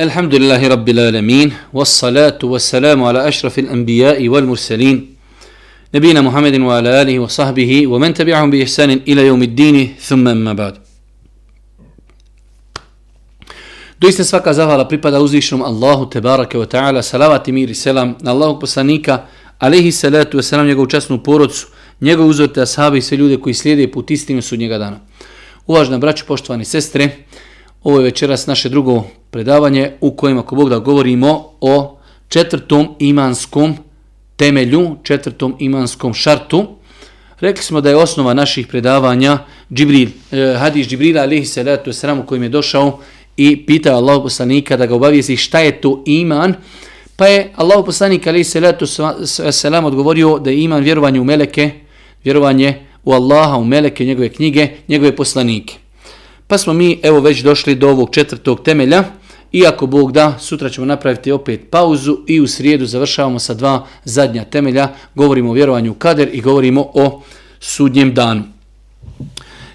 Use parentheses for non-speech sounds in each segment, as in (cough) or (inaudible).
الحمد لله رب العالمين والصلاة والسلام على أشرف الأنبياء والمرسلين نبينا محمد وعلى آله وصحبه ومن تبعهم بإحسان إلى يوم الدين ثم أما بعد Doista svaka zahvala pripada uzvišenom Allahu Tebarake wa ta'ala, salavat i mir i selam na Allahog poslanika, alaihi salatu wa salam, njegovu časnu porodcu, njegov uzorte ashabi i sve ljude koji slijede put istinu sudnjega dana. Uvažna braću, poštovani sestre, ovo je večeras naše drugo predavanje u kojem, ako Bog da, govorimo o četvrtom imanskom temelju, četvrtom imanskom šartu. Rekli smo da je osnova naših predavanja Džibril, eh, hadis Džibrila alihi salatu wasalam u kojem je došao i pitao Allah poslanika da ga obavijezi šta je to iman. Pa je Allah poslanik alihi salatu wasalam odgovorio da je iman vjerovanje u meleke, vjerovanje u Allaha, u meleke, njegove knjige, njegove poslanike. Pa smo mi evo već došli do ovog četvrtog temelja. Iako Bog da, sutra ćemo napraviti opet pauzu i u srijedu završavamo sa dva zadnja temelja. Govorimo o vjerovanju u kader i govorimo o sudnjem danu.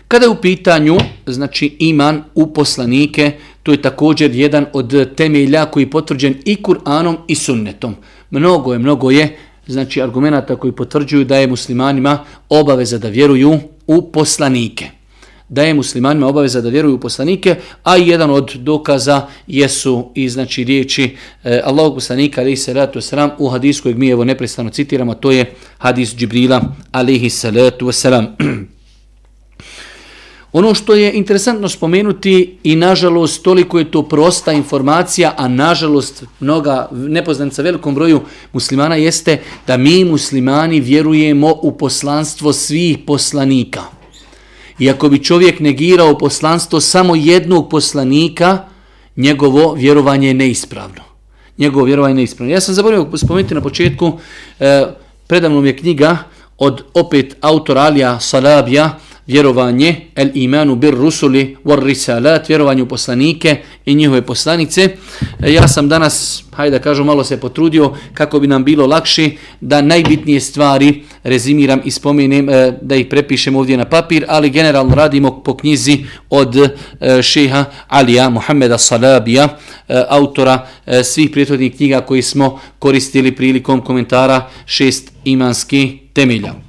Kada je u pitanju, znači iman u poslanike, to je također jedan od temelja koji je potvrđen i Kur'anom i sunnetom. Mnogo je, mnogo je, znači argumenta koji potvrđuju da je muslimanima obaveza da vjeruju u poslanike da je muslimanima obaveza da vjeruju u poslanike, a jedan od dokaza jesu i znači riječi e, Allahog poslanika alaihi salatu wasalam u hadisu kojeg mi evo neprestano citiramo, to je hadis Džibrila alaihi salatu wasalam. (clears throat) Ono što je interesantno spomenuti i nažalost toliko je to prosta informacija, a nažalost mnoga nepoznanica velikom broju muslimana jeste da mi muslimani vjerujemo u poslanstvo svih poslanika. I ako bi čovjek negirao poslanstvo samo jednog poslanika, njegovo vjerovanje je neispravno. Njegovo vjerovanje je neispravno. Ja sam zaboravio spomenuti na početku, eh, predavnom je knjiga od opet autora Alija Salabija, vjerovanje, el imanu bir rusuli war risalat, vjerovanje u poslanike i njihove poslanice. E, ja sam danas, hajde da kažem, malo se potrudio kako bi nam bilo lakše da najbitnije stvari rezimiram i spomenem, e, da ih prepišem ovdje na papir, ali generalno radimo po knjizi od e, šeha Alija Muhammeda Salabija, autora svih prijetodnih knjiga koji smo koristili prilikom komentara šest imanskih temelja.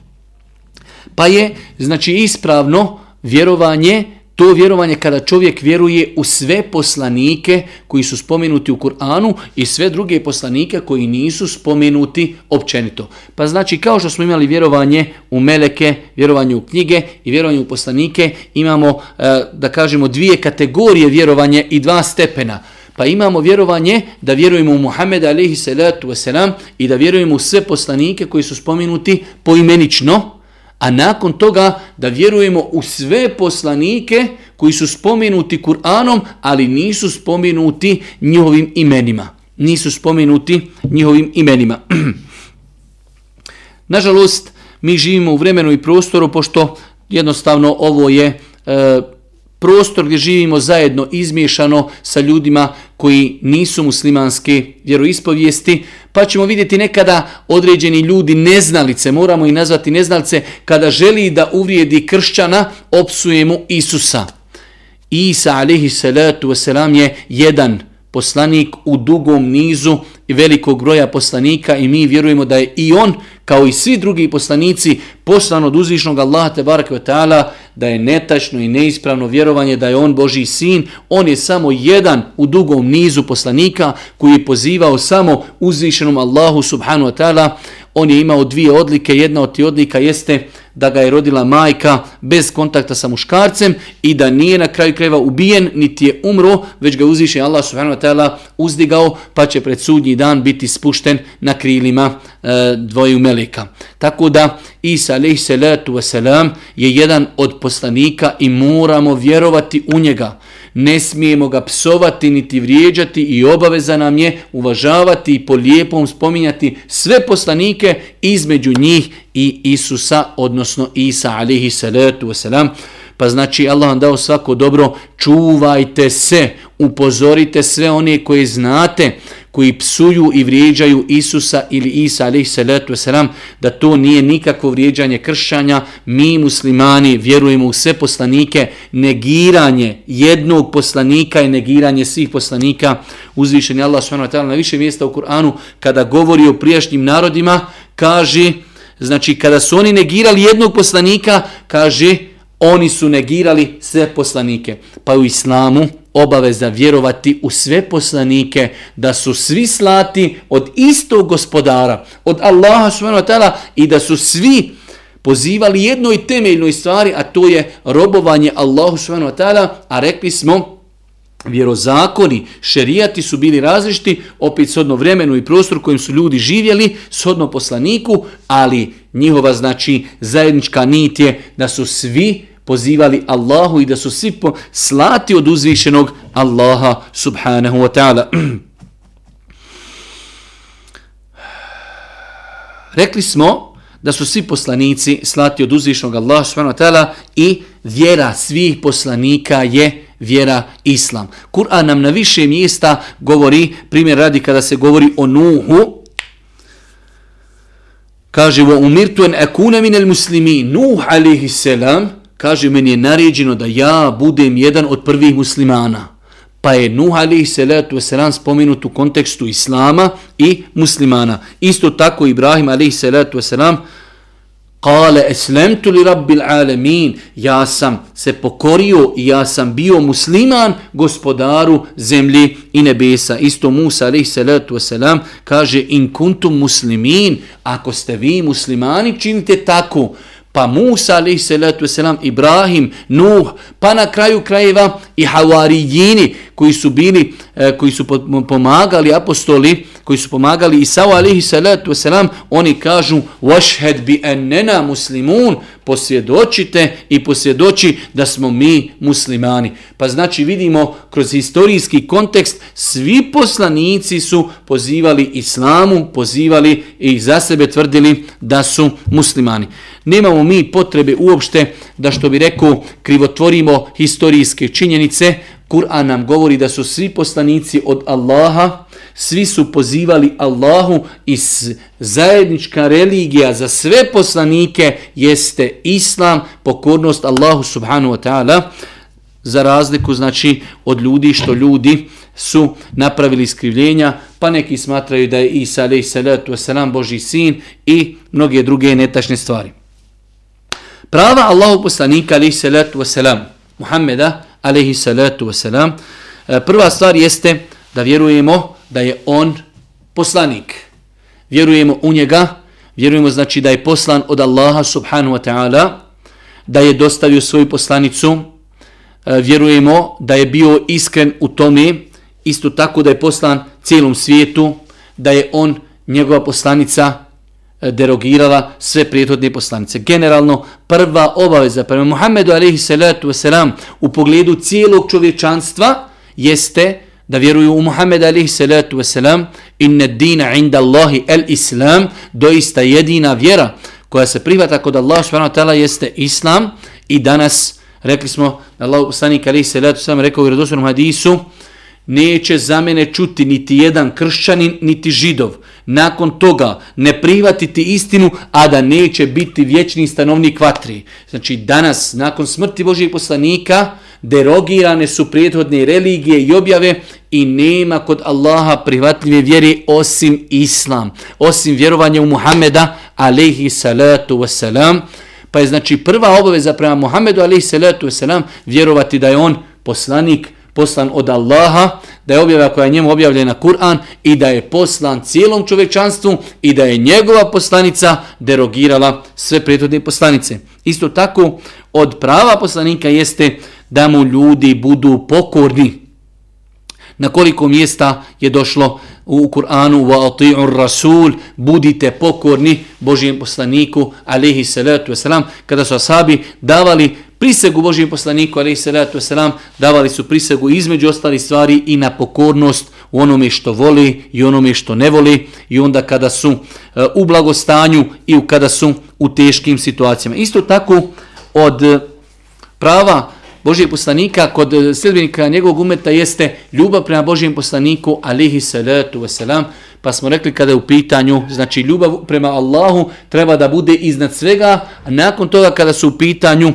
Pa je, znači, ispravno vjerovanje, to vjerovanje kada čovjek vjeruje u sve poslanike koji su spomenuti u Kur'anu i sve druge poslanike koji nisu spomenuti općenito. Pa znači, kao što smo imali vjerovanje u meleke, vjerovanje u knjige i vjerovanje u poslanike, imamo, e, da kažemo, dvije kategorije vjerovanje i dva stepena. Pa imamo vjerovanje da vjerujemo u Muhammeda alaihi salatu wasalam i da vjerujemo u sve poslanike koji su spomenuti poimenično, a nakon toga da vjerujemo u sve poslanike koji su spomenuti Kur'anom, ali nisu spomenuti njihovim imenima. Nisu spomenuti njihovim imenima. (clears throat) Nažalost, mi živimo u vremenu i prostoru, pošto jednostavno ovo je e, prostor gdje živimo zajedno izmiješano sa ljudima koji nisu muslimanske vjeroispovijesti, pa ćemo vidjeti nekada određeni ljudi neznalice, moramo i nazvati neznalice, kada želi da uvrijedi kršćana, opsujemo Isusa. Isa alaihi salatu wasalam je jedan poslanik u dugom nizu i velikog broja poslanika i mi vjerujemo da je i on, kao i svi drugi poslanici, poslan od uzvišnog Allaha te barake ta'ala, da je netačno i neispravno vjerovanje da je on Boži sin. On je samo jedan u dugom nizu poslanika koji je pozivao samo uzvišenom Allahu subhanu wa ta'ala. On je imao dvije odlike, jedna od tih odlika jeste da ga je rodila majka bez kontakta sa muškarcem i da nije na kraju kreva ubijen, niti je umro, već ga uzviše Allah subhanahu wa ta'ala uzdigao, pa će pred sudnji dan biti spušten na krilima e, dvoju meleka. Tako da Isa alaihi salatu wasalam je jedan od poslanika i moramo vjerovati u njega ne smijemo ga psovati niti vrijeđati i obaveza nam je uvažavati i po lijepom spominjati sve poslanike između njih i Isusa, odnosno Isa alihi salatu wasalam. Pa znači Allah vam dao svako dobro, čuvajte se, upozorite sve one koje znate, koji psuju i vrijeđaju Isusa ili Isa alaih salatu wasalam, da to nije nikakvo vrijeđanje kršćanja. Mi muslimani vjerujemo u sve poslanike, negiranje jednog poslanika i negiranje svih poslanika. Uzvišen je Allah s.w.t. na više mjesta u Kur'anu kada govori o prijašnjim narodima, kaže, znači kada su oni negirali jednog poslanika, kaže, oni su negirali sve poslanike. Pa u islamu obaveza vjerovati u sve poslanike, da su svi slati od istog gospodara, od Allaha s.w.t. i da su svi pozivali jednoj temeljnoj stvari, a to je robovanje Allahu s.w.t. A rekli smo, vjerozakoni, šerijati su bili različiti, opet sodno vremenu i prostoru kojim su ljudi živjeli, sodno poslaniku, ali njihova znači zajednička nit je da su svi pozivali Allahu i da su svi slati od uzvišenog Allaha subhanahu wa ta'ala. (clears throat) Rekli smo da su svi poslanici slati od uzvišenog Allaha subhanahu wa ta'ala i vjera svih poslanika je vjera Islam. Kur'an nam na više mjesta govori, primjer radi kada se govori o Nuhu, kaže, wa umirtu an akuna minel muslimi, Nuh alejhi selam, kaže meni je naređeno da ja budem jedan od prvih muslimana. Pa je Nuh alejhi salatu wasalam spomenut u kontekstu Islama i muslimana. Isto tako Ibrahim alejhi salatu wasalam Kale eslemtu li rabbil alemin, ja sam se pokorio i ja sam bio musliman gospodaru zemlji i nebesa. Isto Musa alaih salatu wasalam kaže in kuntum muslimin, ako ste vi muslimani činite tako. Pa Musa alaih salatu wasalam, Ibrahim, Nuh, pa na kraju krajeva i Havarijini koji su bili, e, koji su pomagali apostoli, koji su pomagali Isao alihi salatu wasalam, oni kažu vašhed bi muslimun, posvjedočite i posvjedoči da smo mi muslimani. Pa znači vidimo kroz historijski kontekst svi poslanici su pozivali islamu, pozivali i za sebe tvrdili da su muslimani. Nemamo mi potrebe uopšte da što bi rekao krivotvorimo historijske činjenice, Kur'an nam govori da su svi poslanici od Allaha, svi su pozivali Allahu i zajednička religija za sve poslanike jeste Islam, pokornost Allahu subhanu wa ta'ala, za razliku znači od ljudi što ljudi su napravili iskrivljenja, pa neki smatraju da je Isa alaih salatu wasalam Boži sin i mnoge druge netačne stvari. Prava Allahu poslanika alaih salatu wasalam Muhammeda alaihi salatu wasalam. E, prva stvar jeste da vjerujemo da je on poslanik. Vjerujemo u njega, vjerujemo znači da je poslan od Allaha subhanahu wa ta'ala, da je dostavio svoju poslanicu, e, vjerujemo da je bio iskren u tome, isto tako da je poslan cijelom svijetu, da je on njegova poslanica E, derogirala sve prijetodne poslanice. Generalno, prva obaveza prema Muhammedu alaihi salatu wasalam u pogledu cijelog čovječanstva jeste da vjeruju u Muhammed alaihi salatu wasalam inna dina inda Allahi el islam doista jedina vjera koja se prihvata kod Allah subhanahu jeste islam i danas rekli smo Allah poslanik alaihi salatu wasalam rekao u redosvornom hadisu neće za mene čuti niti jedan kršćanin, niti židov. Nakon toga ne prihvatiti istinu, a da neće biti vječni stanovnik vatri. Znači danas, nakon smrti Božijeg poslanika, derogirane su prijethodne religije i objave i nema kod Allaha prihvatljive vjere osim Islam, osim vjerovanja u Muhameda, alaihi salatu wasalam. Pa je znači prva obaveza prema Muhammedu, alaihi salatu wasalam, vjerovati da je on poslanik, poslan od Allaha, da je objava koja je njemu objavljena Kur'an i da je poslan cijelom čovečanstvu i da je njegova poslanica derogirala sve prethodne poslanice. Isto tako, od prava poslanika jeste da mu ljudi budu pokorni. Na koliko mjesta je došlo u Kur'anu wa ati'ur rasul budite pokorni Božijem poslaniku alejhi salatu vesselam kada su ashabi davali prisegu Božijem poslaniku, ali salatu wasalam, davali su prisegu između ostali stvari i na pokornost u onome što voli i onome što ne voli i onda kada su eh, u blagostanju i u kada su u teškim situacijama. Isto tako od prava Božijeg poslanika kod e, sljedbenika njegovog umeta jeste ljubav prema Božijem poslaniku alihi salatu wasalam. Pa smo rekli kada je u pitanju, znači ljubav prema Allahu treba da bude iznad svega, a nakon toga kada su u pitanju e,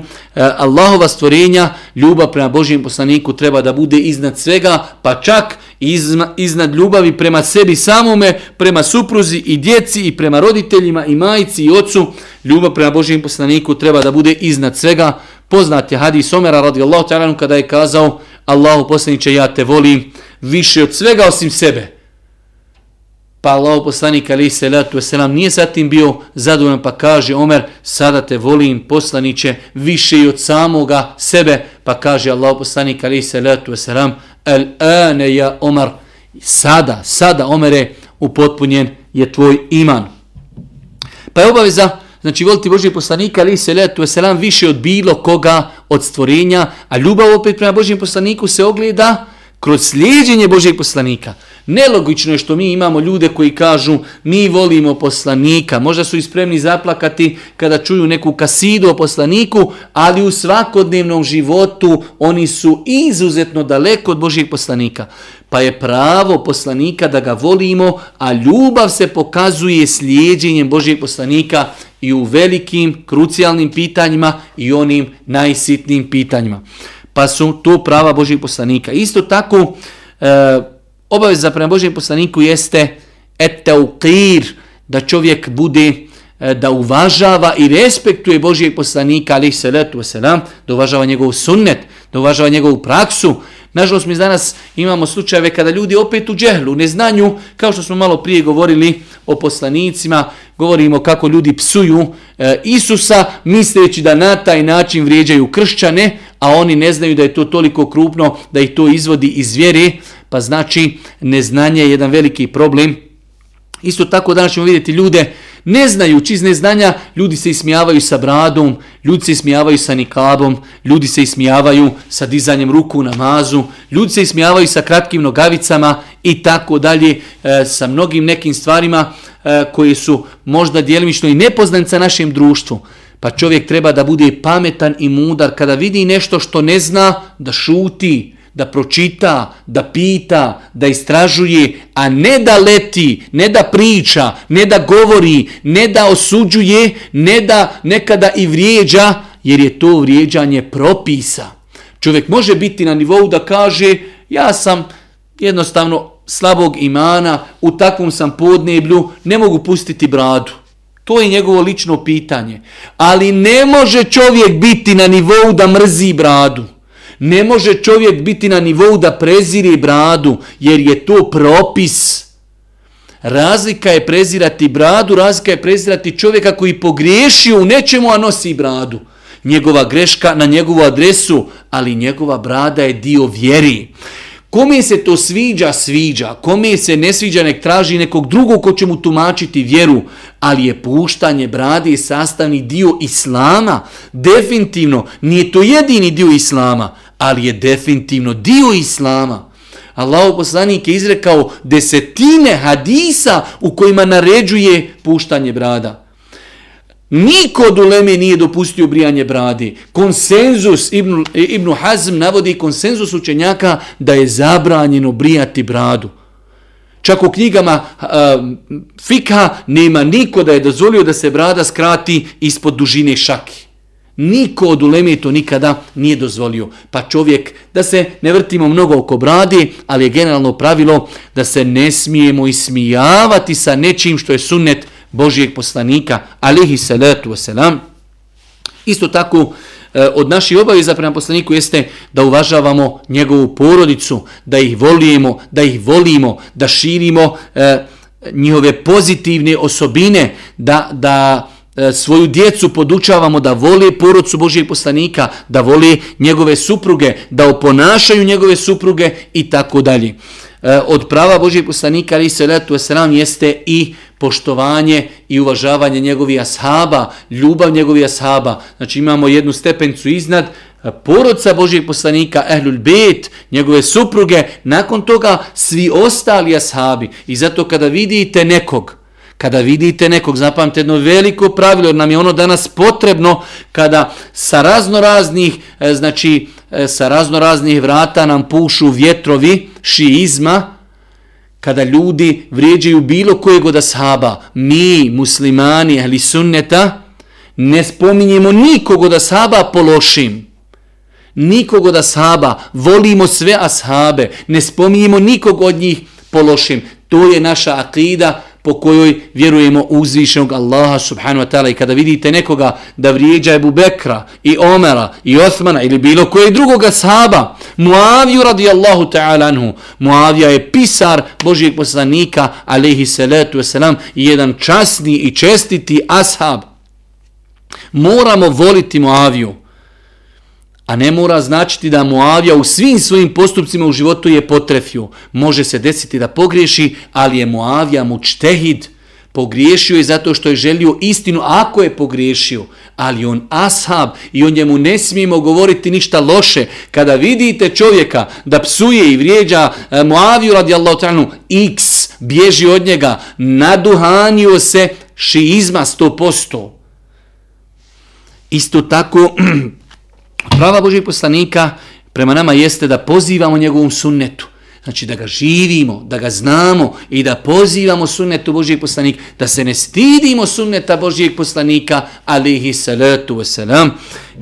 Allahova stvorenja, ljubav prema Božijem poslaniku treba da bude iznad svega, pa čak izma, iznad ljubavi prema sebi samome, prema supruzi i djeci i prema roditeljima i majici i ocu, ljubav prema Božijem poslaniku treba da bude iznad svega. Poznat je hadis Omera radijallahu ta'ala kada je kazao Allahu poslaniče ja te volim više od svega osim sebe. Pa Allah poslanik ali se letu selam nije sa tim bio zadovoljan pa kaže Omer sada te volim poslaniće više i od samoga sebe pa kaže Allah poslanik ali se letu selam el ane ja Omer sada, sada Omere upotpunjen je tvoj iman. Pa je obaveza znači voliti Božji poslanika ali se letu selam više od bilo koga od stvorenja a ljubav opet prema Božijem poslaniku se ogleda kroz slijedjenje Božijeg poslanika. Nelogično je što mi imamo ljude koji kažu mi volimo poslanika, možda su ispremni zaplakati kada čuju neku kasidu o poslaniku, ali u svakodnevnom životu oni su izuzetno daleko od Božijeg poslanika. Pa je pravo poslanika da ga volimo, a ljubav se pokazuje slijedjenjem Božijeg poslanika i u velikim, krucijalnim pitanjima i onim najsitnijim pitanjima pa su to prava Božijeg poslanika. Isto tako, e, obaveza prema Božjem poslaniku jeste etauqir, da čovjek bude, e, da uvažava i respektuje Božijeg poslanika, ali se letu wasalam, da uvažava njegov sunnet, da uvažava njegovu praksu. Nažalost, mi danas imamo slučajeve kada ljudi opet u džehlu, neznanju, kao što smo malo prije govorili o poslanicima, govorimo kako ljudi psuju e, Isusa, misleći da na taj način vrijeđaju kršćane, a oni ne znaju da je to toliko krupno da ih to izvodi iz vjere, pa znači neznanje je jedan veliki problem. Isto tako danas ćemo vidjeti ljude, ne znajući iz neznanja, ljudi se ismijavaju sa bradom, ljudi se ismijavaju sa nikabom, ljudi se ismijavaju sa dizanjem ruku u namazu, ljudi se ismijavaju sa kratkim nogavicama i tako dalje, e, sa mnogim nekim stvarima e, koji su možda dijelimično i nepoznanice našem društvu. Pa čovjek treba da bude pametan i mudar kada vidi nešto što ne zna, da šuti, da pročita, da pita, da istražuje, a ne da leti, ne da priča, ne da govori, ne da osuđuje, ne da nekada i vrijeđa, jer je to vrijeđanje propisa. Čovjek može biti na nivou da kaže, ja sam jednostavno slabog imana, u takvom sam podneblju, ne mogu pustiti bradu. To je njegovo lično pitanje. Ali ne može čovjek biti na nivou da mrzi bradu. Ne može čovjek biti na nivou da preziri bradu, jer je to propis. Razlika je prezirati bradu, razlika je prezirati čovjeka koji pogriješio u nečemu, a nosi bradu. Njegova greška na njegovu adresu, ali njegova brada je dio vjeri. Kome se to sviđa, sviđa. Kome se ne sviđa, nek traži nekog drugog ko će mu tumačiti vjeru. Ali je puštanje brade sastavni dio Islama. Definitivno, nije to jedini dio Islama, ali je definitivno dio Islama. Allah poslanik je izrekao desetine hadisa u kojima naređuje puštanje brada. Niko od uleme nije dopustio brijanje bradi. Konsenzus, Ibn, Ibn Hazm navodi konsenzus učenjaka da je zabranjeno brijati bradu. Čak u knjigama uh, fika nema niko da je dozvolio da se brada skrati ispod dužine šaki. Niko od uleme to nikada nije dozvolio. Pa čovjek, da se ne vrtimo mnogo oko bradi, ali je generalno pravilo da se ne smijemo ismijavati sa nečim što je sunnet Božijeg poslanika, alihi salatu wasalam. Isto tako, e, od naših obaveza prema poslaniku jeste da uvažavamo njegovu porodicu, da ih volimo, da ih volimo, da širimo e, njihove pozitivne osobine, da, da E, svoju djecu podučavamo da vole porodcu Božijeg poslanika, da vole njegove supruge, da oponašaju njegove supruge i tako dalje. E, od prava Božijeg poslanika ali se letu esram jeste i poštovanje i uvažavanje njegovih ashaba, ljubav njegovih ashaba. Znači imamo jednu stepencu iznad e, porodca Božijeg poslanika, ehlul bet, njegove supruge, nakon toga svi ostali ashabi. I zato kada vidite nekog, Kada vidite nekog, zapamte jedno veliko pravilo, jer nam je ono danas potrebno, kada sa razno raznih, e, znači, e, sa razno raznih vrata nam pušu vjetrovi šiizma, kada ljudi vrijeđaju bilo kojeg od ashaba, mi, muslimani, ali sunneta, ne spominjemo nikog od ashaba po lošim. Nikog od ashaba, volimo sve ashabe, ne spominjemo nikog od njih po lošim. To je naša akida po kojoj vjerujemo uzvišenog Allaha subhanahu wa ta'ala. I kada vidite nekoga da vrijeđa Ebu Bekra i Omera i Osmana ili bilo koje drugoga sahaba, Muaviju radijallahu ta'ala anhu, Muavija je pisar Božijeg poslanika, alaihi salatu wasalam, i jedan časni i čestiti ashab. Moramo voliti Muaviju. A ne mora značiti da Muavija u svim svojim postupcima u životu je potrefio. Može se desiti da pogriješi, ali je Muavija mučtehid. Pogriješio je zato što je želio istinu ako je pogriješio. Ali on ashab i on njemu ne smijemo govoriti ništa loše. Kada vidite čovjeka da psuje i vrijeđa e, Muaviju radijallahu ta'anu, x bježi od njega, naduhanio se šiizma 100%. Isto tako (clears throat) Prava Božih poslanika prema nama jeste da pozivamo njegovom sunnetu. Znači da ga živimo, da ga znamo i da pozivamo sunnetu Božijeg poslanika, da se ne stidimo sunneta Božijeg poslanika, alihi salatu wasalam.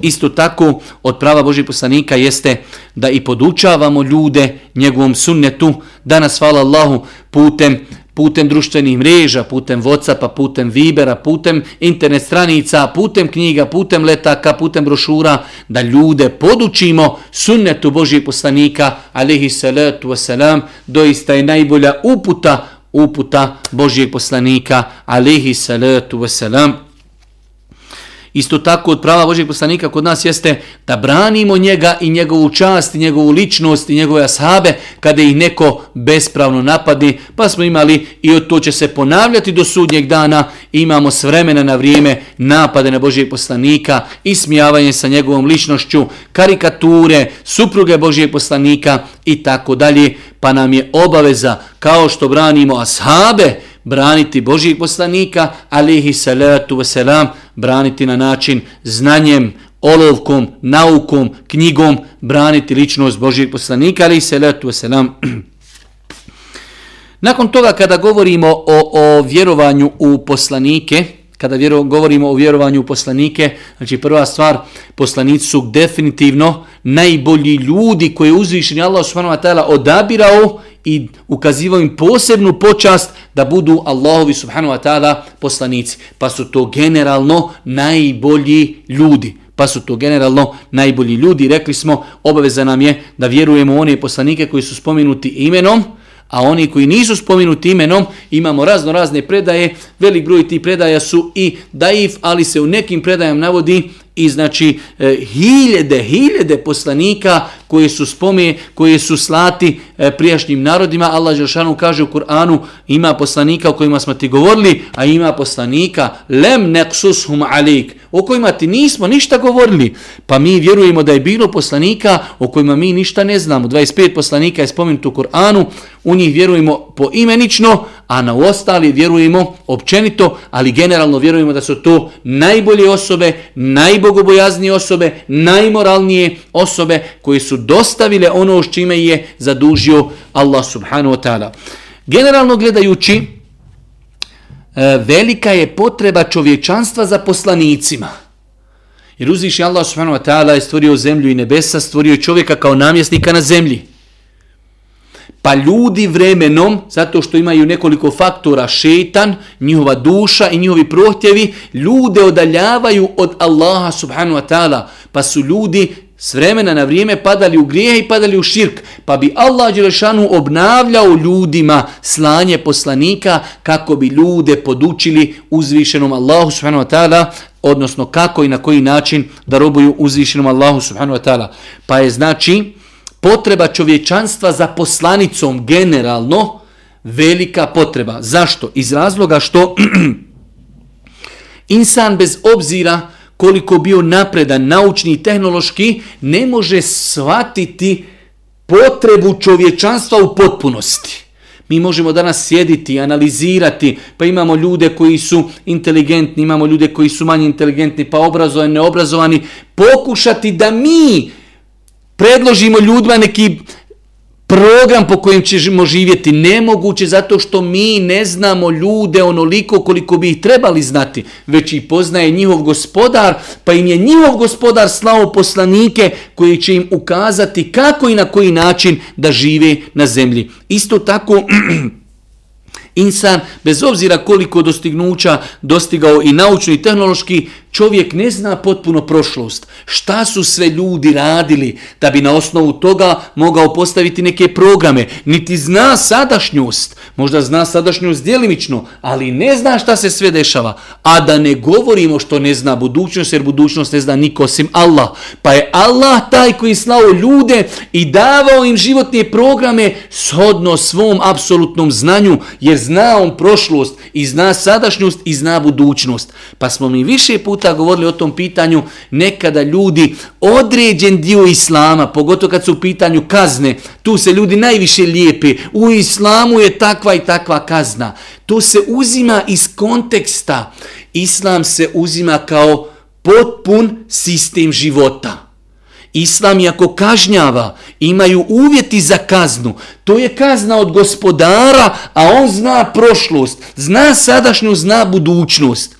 Isto tako od prava Božijeg poslanika jeste da i podučavamo ljude njegovom sunnetu. Danas, hvala Allahu, putem putem društvenih mreža, putem Whatsappa, putem Vibera, putem internet stranica, putem knjiga, putem letaka, putem brošura, da ljude podučimo sunnetu Božijeg poslanika, alihi salatu wasalam, doista je najbolja uputa, uputa Božijeg poslanika, alihi salatu wasalam. Isto tako od prava Božeg poslanika kod nas jeste da branimo njega i njegovu čast i njegovu ličnost i njegove ashabe kada ih neko bespravno napadi. Pa smo imali i od to će se ponavljati do sudnjeg dana. Imamo s vremena na vrijeme napade na Božijeg poslanika, ismijavanje sa njegovom ličnošću, karikature, supruge Božijeg poslanika i tako dalje. Pa nam je obaveza kao što branimo ashabe, braniti Božijeg poslanika, alihi salatu wasalam, braniti na način znanjem, olovkom, naukom, knjigom, braniti ličnost Božijeg poslanika, alihi salatu wasalam. (clears throat) Nakon toga kada govorimo o, o vjerovanju u poslanike, kada vjero, govorimo o vjerovanju u poslanike, znači prva stvar, poslanici su definitivno najbolji ljudi koje je uzvišeni Allah subhanahu wa ta'ala odabirao i ukazivao im posebnu počast da budu Allahovi subhanahu wa ta'ala poslanici. Pa su to generalno najbolji ljudi. Pa su to generalno najbolji ljudi. Rekli smo, obaveza nam je da vjerujemo u one poslanike koji su spomenuti imenom, a oni koji nisu spomenuti imenom, imamo razno razne predaje, velik broj tih predaja su i daif, ali se u nekim predajama navodi i znači e, hiljede, hiljede poslanika koje su spome, koje su slati e, prijašnjim narodima. Allah Žešanu kaže u Kur'anu ima poslanika o kojima smo ti govorili, a ima poslanika lem hum alik, o kojima ti nismo ništa govorili. Pa mi vjerujemo da je bilo poslanika o kojima mi ništa ne znamo. 25 poslanika je spomenuto u Kur'anu, u njih vjerujemo poimenično, a na ostali vjerujemo općenito, ali generalno vjerujemo da su to najbolje osobe, najbogobojaznije osobe, najmoralnije osobe koji su dostavile ono s čime je zadužio Allah subhanahu wa ta'ala. Generalno gledajući, e, velika je potreba čovječanstva za poslanicima. Jer uzviši Allah subhanahu wa ta'ala je stvorio zemlju i nebesa, stvorio čovjeka kao namjesnika na zemlji. Pa ljudi vremenom, zato što imaju nekoliko faktora, šeitan, njihova duša i njihovi prohtjevi, ljude odaljavaju od Allaha subhanu wa ta'ala. Pa su ljudi s vremena na vrijeme padali u grijeh i padali u širk. Pa bi Allah Đelešanu obnavljao ljudima slanje poslanika kako bi ljude podučili uzvišenom Allahu subhanu wa ta'ala, odnosno kako i na koji način da robuju uzvišenom Allahu subhanu wa ta'ala. Pa je znači potreba čovječanstva za poslanicom generalno velika potreba. Zašto? Iz razloga što (clears throat) insan bez obzira koliko bio napredan, naučni i tehnološki, ne može shvatiti potrebu čovječanstva u potpunosti. Mi možemo danas sjediti, analizirati, pa imamo ljude koji su inteligentni, imamo ljude koji su manje inteligentni, pa obrazovani, neobrazovani, pokušati da mi predložimo ljudima neki program po kojem ćemo živjeti nemoguće zato što mi ne znamo ljude onoliko koliko bi ih trebali znati, već i poznaje njihov gospodar, pa im je njihov gospodar slao poslanike koji će im ukazati kako i na koji način da žive na zemlji. Isto tako (clears throat) insan, bez obzira koliko dostignuća dostigao i naučno i tehnološki, čovjek ne zna potpuno prošlost. Šta su sve ljudi radili da bi na osnovu toga mogao postaviti neke programe? Niti zna sadašnjost, možda zna sadašnjost djelimično, ali ne zna šta se sve dešava. A da ne govorimo što ne zna budućnost, jer budućnost ne zna niko osim Allah. Pa je Allah taj koji slao ljude i davao im životne programe shodno svom apsolutnom znanju, jer zna on prošlost i zna sadašnjost i zna budućnost. Pa smo mi više puta puta govorili o tom pitanju, nekada ljudi određen dio islama, pogotovo kad su u pitanju kazne, tu se ljudi najviše lijepe, u islamu je takva i takva kazna. To se uzima iz konteksta. Islam se uzima kao potpun sistem života. Islam ako kažnjava, imaju uvjeti za kaznu. To je kazna od gospodara, a on zna prošlost, zna sadašnju, zna budućnost.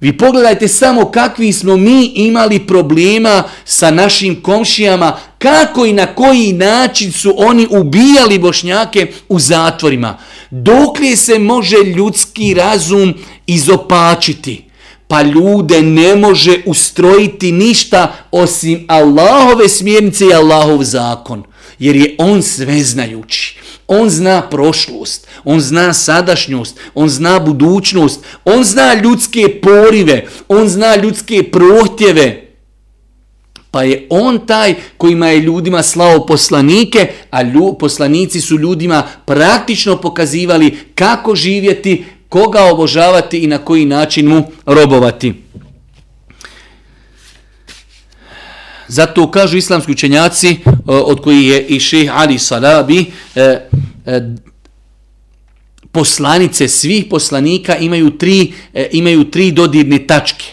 Vi pogledajte samo kakvi smo mi imali problema sa našim komšijama, kako i na koji način su oni ubijali bošnjake u zatvorima. Dok li se može ljudski razum izopačiti? Pa ljude ne može ustrojiti ništa osim Allahove smjernice i Allahov zakon. Jer je on sveznajući. On zna prošlost, on zna sadašnjost, on zna budućnost, on zna ljudske porive, on zna ljudske prohtjeve. Pa je on taj kojima je ljudima slao poslanike, a lju, poslanici su ljudima praktično pokazivali kako živjeti, koga obožavati i na koji način mu robovati. Zato kažu islamski učenjaci, e, od koji je i šeh Ali Salabi, e, e, poslanice svih poslanika imaju tri, imaju tri dodirne tačke.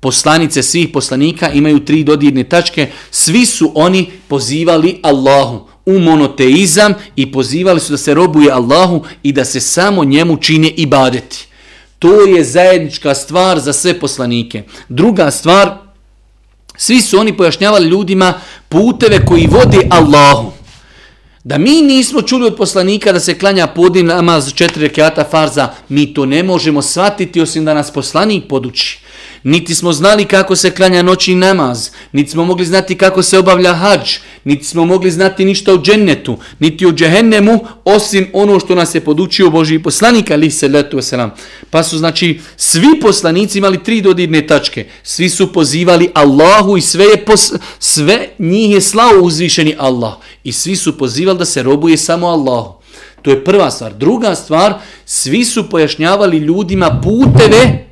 Poslanice svih poslanika imaju tri dodirne tačke. Svi su oni pozivali Allahu u monoteizam i pozivali su da se robuje Allahu i da se samo njemu čine ibadeti. To je zajednička stvar za sve poslanike. Druga stvar, Svi su oni pojašnjavali ljudima puteve koji vode Allahu. Da mi nismo čuli od poslanika da se klanja podin namaz četiri rekiata farza, mi to ne možemo shvatiti osim da nas poslanik poduči niti smo znali kako se klanja noći namaz, niti smo mogli znati kako se obavlja hađ, niti smo mogli znati ništa o džennetu, niti o džehennemu, osim ono što nas je podučio Boži poslanik, ali se letu wasalam. Pa su znači svi poslanici imali tri dodirne tačke, svi su pozivali Allahu i sve, je pos, sve njih je slao uzvišeni Allah i svi su pozivali da se robuje samo Allahu. To je prva stvar. Druga stvar, svi su pojašnjavali ljudima puteve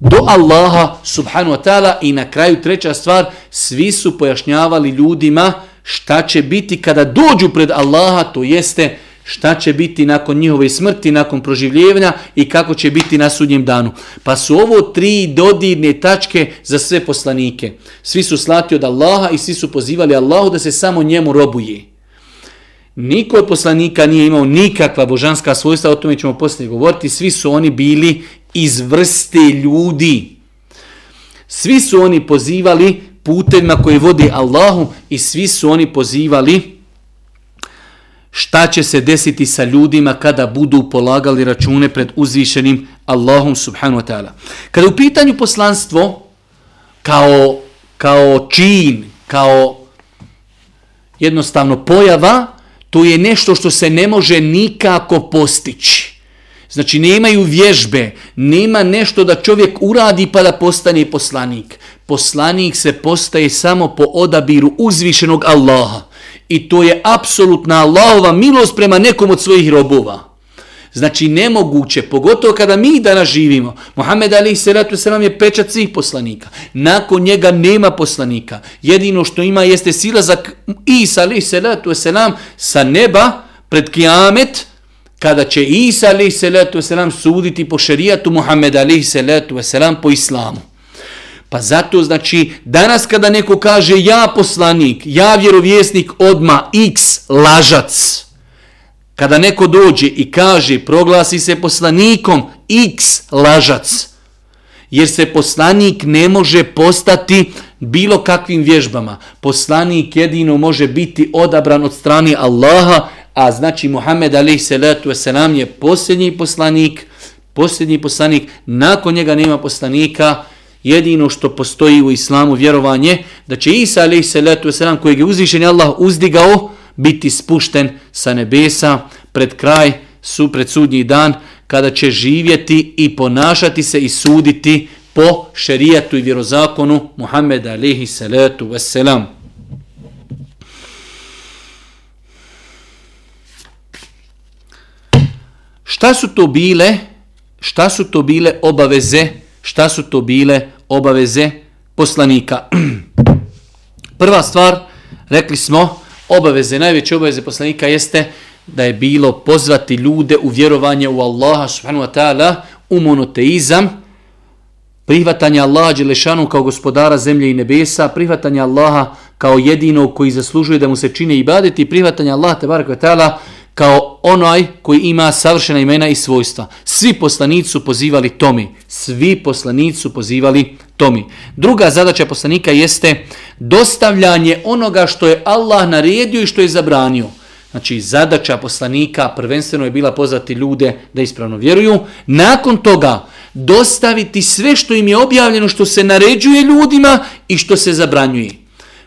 do Allaha subhanu wa ta'ala i na kraju treća stvar, svi su pojašnjavali ljudima šta će biti kada dođu pred Allaha, to jeste šta će biti nakon njihove smrti, nakon proživljevanja i kako će biti na sudnjem danu. Pa su ovo tri dodirne tačke za sve poslanike. Svi su slati od Allaha i svi su pozivali Allahu da se samo njemu robuje. Niko od poslanika nije imao nikakva božanska svojstva, o tome ćemo poslije govoriti, svi su oni bili iz vrste ljudi. Svi su oni pozivali putevima koji vodi Allahu i svi su oni pozivali šta će se desiti sa ljudima kada budu polagali račune pred uzvišenim Allahom subhanu wa ta'ala. Kada u pitanju poslanstvo kao, kao čin, kao jednostavno pojava, to je nešto što se ne može nikako postići. Znači, nemaju vježbe, nema nešto da čovjek uradi pa da postane poslanik. Poslanik se postaje samo po odabiru uzvišenog Allaha. I to je apsolutna Allahova milost prema nekom od svojih robova. Znači, nemoguće, pogotovo kada mi danas živimo. Muhammed Ali Seratu Selam je pečat svih poslanika. Nakon njega nema poslanika. Jedino što ima jeste silazak Isa Ali Seratu Selam sa neba, pred kijamet, kada će Isa alaihi salatu wasalam suditi po šerijatu Muhammeda alaihi salatu wasalam po islamu. Pa zato znači danas kada neko kaže ja poslanik, ja vjerovjesnik odma x lažac. Kada neko dođe i kaže proglasi se poslanikom x lažac. Jer se poslanik ne može postati bilo kakvim vježbama. Poslanik jedino može biti odabran od strane Allaha, a znači Muhammed alejhi salatu vesselam je posljednji poslanik, posljednji poslanik, nakon njega nema poslanika. Jedino što postoji u islamu vjerovanje da će Isa alejhi salatu vesselam kojeg je uzvišen Allah uzdigao biti spušten sa nebesa pred kraj su pred sudnji dan kada će živjeti i ponašati se i suditi po šerijatu i vjerozakonu Muhammeda alaihi salatu vesselam. Šta su to bile? Šta su to bile obaveze? Šta su to bile obaveze poslanika? (clears throat) Prva stvar, rekli smo, obaveze, najveće obaveze poslanika jeste da je bilo pozvati ljude u vjerovanje u Allaha subhanahu wa ta'ala, u monoteizam, prihvatanje Allaha Đelešanu kao gospodara zemlje i nebesa, prihvatanje Allaha kao jedinog koji zaslužuje da mu se čine ibadeti, prihvatanje Allaha te barak wa ta'ala kao onaj koji ima savršena imena i svojstva. Svi poslanici su pozivali tomi. Svi poslanici su pozivali tomi. Druga zadaća poslanika jeste dostavljanje onoga što je Allah naredio i što je zabranio. Znači, zadaća poslanika prvenstveno je bila pozvati ljude da ispravno vjeruju. Nakon toga, dostaviti sve što im je objavljeno, što se naređuje ljudima i što se zabranjuje.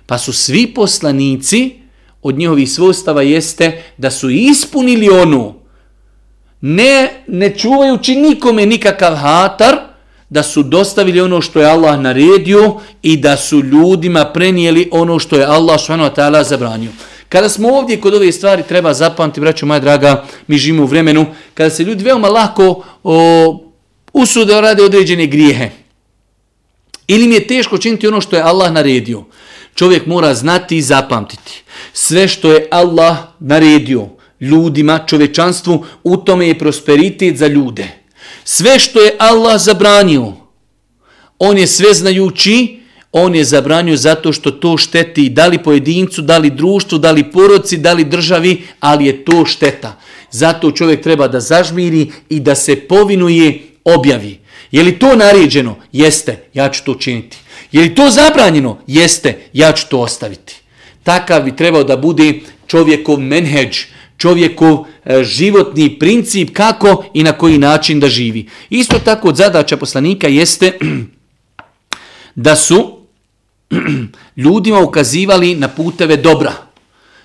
Pa su svi poslanici, od njihovih svojstava jeste da su ispunili onu, ne, ne čuvajući nikome nikakav hatar, da su dostavili ono što je Allah naredio i da su ljudima prenijeli ono što je Allah s.w.t. zabranio. Kada smo ovdje kod ove stvari treba zapamtiti, braćo moja draga, mi živimo u vremenu, kada se ljudi veoma lako o, usude rade određene grijehe. Ili im je teško činiti ono što je Allah naredio. Čovjek mora znati i zapamtiti. Sve što je Allah naredio ljudima, čovečanstvu, u tome je prosperitet za ljude. Sve što je Allah zabranio, on je sve znajući, on je zabranio zato što to šteti da li pojedincu, da li društvu, da li poroci, da li državi, ali je to šteta. Zato čovjek treba da zažmiri i da se povinuje objavi. Je li to naređeno? Jeste, ja ću to učiniti. Je li to zabranjeno? Jeste, ja ću to ostaviti. Takav bi trebao da bude čovjekov menheđ, čovjekov e, životni princip kako i na koji način da živi. Isto tako od zadaća poslanika jeste (clears throat) da su (clears throat) ljudima ukazivali na puteve dobra.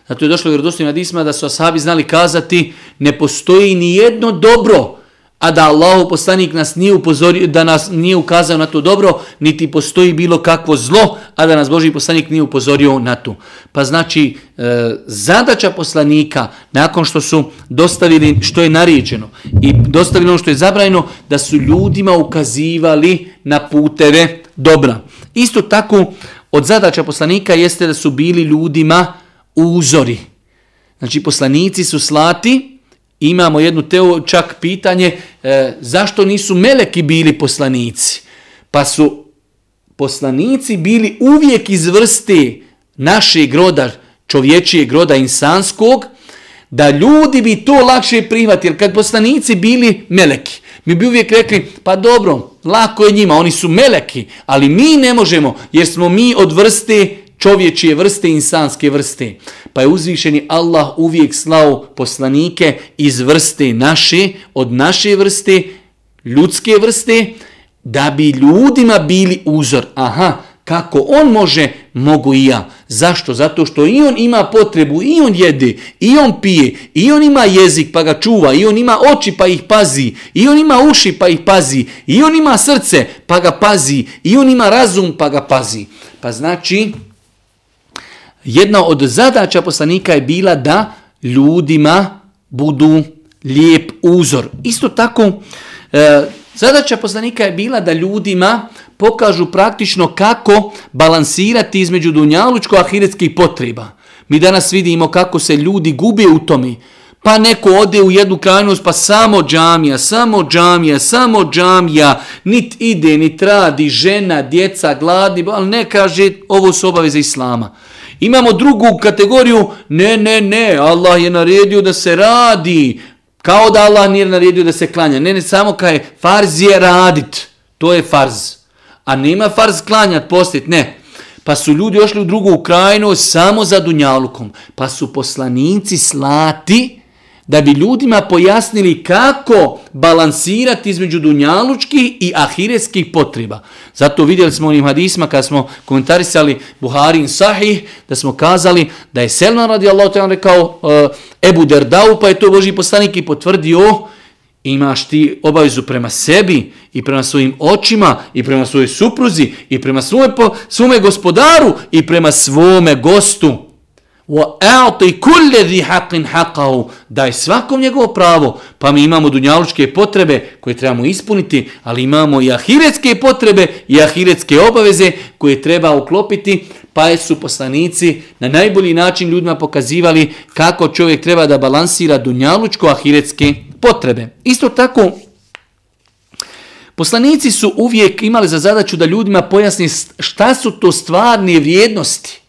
Zato je došlo u vjerodostojnim nadisma da su ashabi znali kazati ne postoji ni jedno dobro a da Allahu poslanik nas nije upozorio, da nas nije ukazao na to dobro, niti postoji bilo kakvo zlo, a da nas Boži poslanik nije upozorio na to. Pa znači, e, zadaća poslanika, nakon što su dostavili što je naređeno i dostavili ono što je zabrajeno, da su ljudima ukazivali na puteve dobra. Isto tako, od zadaća poslanika jeste da su bili ljudima uzori. Znači, poslanici su slati, imamo jednu teo čak pitanje e, zašto nisu meleki bili poslanici. Pa su poslanici bili uvijek iz vrste naše groda, čovječijeg groda insanskog, da ljudi bi to lakše prihvatili. Kad poslanici bili meleki, mi bi uvijek rekli, pa dobro, lako je njima, oni su meleki, ali mi ne možemo, jer smo mi od vrste čovječije vrste, insanske vrste. Pa je uzvišeni Allah uvijek slao poslanike iz vrste naše, od naše vrste, ljudske vrste, da bi ljudima bili uzor. Aha, kako on može, mogu i ja. Zašto? Zato što i on ima potrebu, i on jede, i on pije, i on ima jezik pa ga čuva, i on ima oči pa ih pazi, i on ima uši pa ih pazi, i on ima srce pa ga pazi, i on ima razum pa ga pazi. Pa znači, jedna od zadaća poslanika je bila da ljudima budu lijep uzor. Isto tako, e, zadaća poslanika je bila da ljudima pokažu praktično kako balansirati između dunjalučko-ahiretskih potreba. Mi danas vidimo kako se ljudi gube u tome. Pa neko ode u jednu krajnost, pa samo džamija, samo džamija, samo džamija, nit ide, nit radi, žena, djeca, gladni, ali ne kaže, ovo su obaveze Islama. Imamo drugu kategoriju, ne, ne, ne, Allah je naredio da se radi, kao da Allah nije naredio da se klanja. Ne, ne, samo kaj farz je radit, to je farz. A nema farz klanjat, postit, ne. Pa su ljudi ošli u drugu krajinu samo za dunjalukom. Pa su poslanici slati da bi ljudima pojasnili kako balansirati između dunjalučkih i ahiretskih potreba. Zato vidjeli smo u onim hadisma kad smo komentarisali Buharin Sahih, da smo kazali da je Selman radijallahu ta'ala rekao e, Ebu Derdau, pa je to Boži poslanik i potvrdio imaš ti obavezu prema sebi i prema svojim očima i prema svojoj supruzi i prema svome, svome gospodaru i prema svome gostu. وَاَعْطِ كُلَّ ذِي حَقٍ حَقَهُ Daj svakom njegovo pravo. Pa mi imamo dunjalučke potrebe koje trebamo ispuniti, ali imamo i ahiretske potrebe i ahiretske obaveze koje treba uklopiti. Pa su poslanici na najbolji način ljudima pokazivali kako čovjek treba da balansira dunjalučko-ahiretske potrebe. Isto tako, poslanici su uvijek imali za zadaću da ljudima pojasni šta su to stvarne vrijednosti.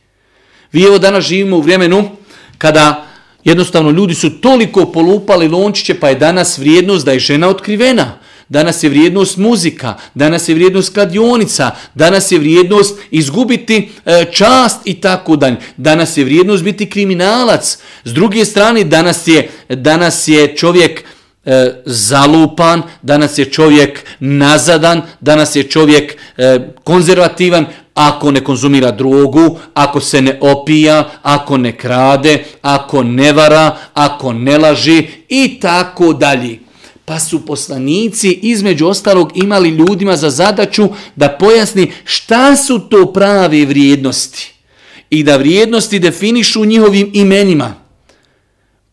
Vi evo danas živimo u vremenu kada jednostavno ljudi su toliko polupali lončiće pa je danas vrijednost da je žena otkrivena. Danas je vrijednost muzika, danas je vrijednost kladionica, danas je vrijednost izgubiti e, čast i tako dalje. Danas je vrijednost biti kriminalac. S druge strane, danas je, danas je čovjek e, zalupan, danas je čovjek nazadan, danas je čovjek e, konzervativan, ako ne konzumira drogu, ako se ne opija, ako ne krade, ako ne vara, ako ne laži i tako dalje. Pa su poslanici između ostalog imali ljudima za zadaću da pojasni šta su to prave vrijednosti i da vrijednosti definišu njihovim imenima.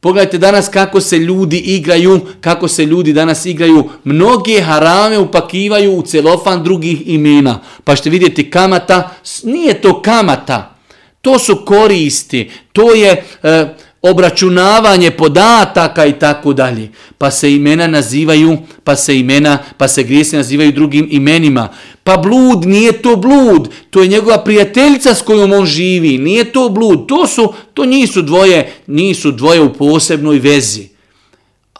Pogledajte danas kako se ljudi igraju, kako se ljudi danas igraju. Mnoge harame upakivaju u celofan drugih imena. Pa ćete vidjeti kamata, nije to kamata, to su koristi, to je e, obračunavanje podataka i tako dalje. Pa se imena nazivaju, pa se imena, pa se grijesi nazivaju drugim imenima. Pa blud nije to blud, to je njegova prijateljica s kojom on živi, nije to blud, to su, to nisu dvoje, nisu dvoje u posebnoj vezi.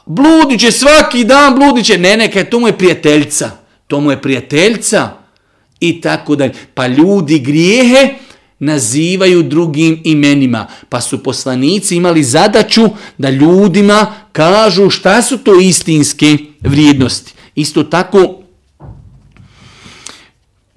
Bludiće svaki dan, bludiće, ne neka, to mu je prijateljica, to mu je prijateljica i tako dalje. Pa ljudi grijehe nazivaju drugim imenima, pa su poslanici imali zadaću da ljudima kažu šta su to istinske vrijednosti. Isto tako,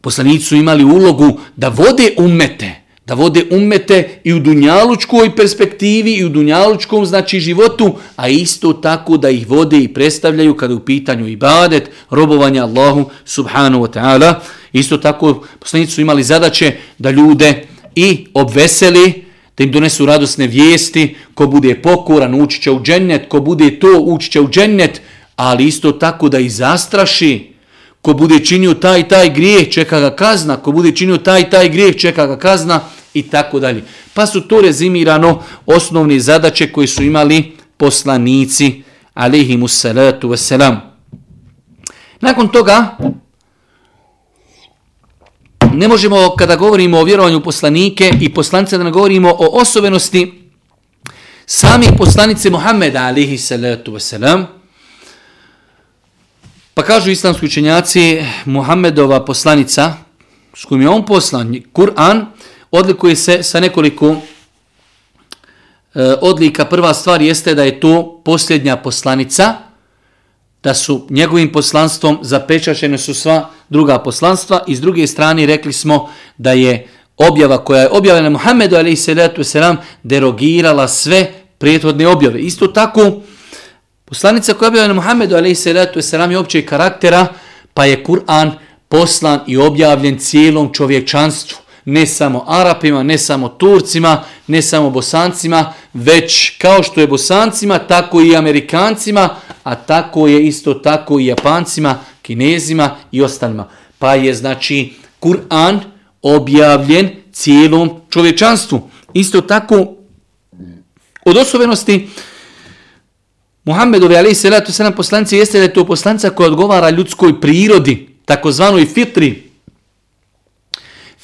Poslanici su imali ulogu da vode umete, da vode umete i u dunjalučkoj perspektivi i u dunjalučkom znači životu, a isto tako da ih vode i predstavljaju kada u pitanju ibadet, robovanja Allahu subhanahu wa ta'ala. Isto tako poslanici su imali zadaće da ljude i obveseli, da im donesu radosne vijesti, ko bude pokoran ući će u džennet, ko bude to ući će u džennet, ali isto tako da ih zastraši, ko bude činio taj taj grijeh, čeka ga kazna, ko bude činio taj taj grijeh, čeka ga kazna i tako dalje. Pa su to rezimirano osnovne zadaće koje su imali poslanici, alihimu salatu wasalam. Nakon toga, ne možemo kada govorimo o vjerovanju poslanike i poslanice da ne govorimo o osobenosti samih poslanice Muhammeda alihi salatu wasalam, Pa kažu islamski učenjaci, Muhammedova poslanica, s kojim je on poslan, Kur'an, odlikuje se sa nekoliko e, odlika. Prva stvar jeste da je to posljednja poslanica, da su njegovim poslanstvom zapečačene su sva druga poslanstva i s druge strane rekli smo da je objava koja je objavljena Muhammedu a.s. derogirala sve prethodne objave. Isto tako, Poslanica koja je objavljena Muhammedu a.s. je općeg karaktera, pa je Kur'an poslan i objavljen cijelom čovječanstvu. Ne samo Arapima, ne samo Turcima, ne samo Bosancima, već kao što je Bosancima, tako i Amerikancima, a tako je isto tako i Japancima, Kinezima i ostalima. Pa je znači Kur'an objavljen cijelom čovječanstvu. Isto tako od osobenosti Muhammedovi alaihi salatu letu poslanci jeste da je to poslanca koja odgovara ljudskoj prirodi, takozvanoj fitri.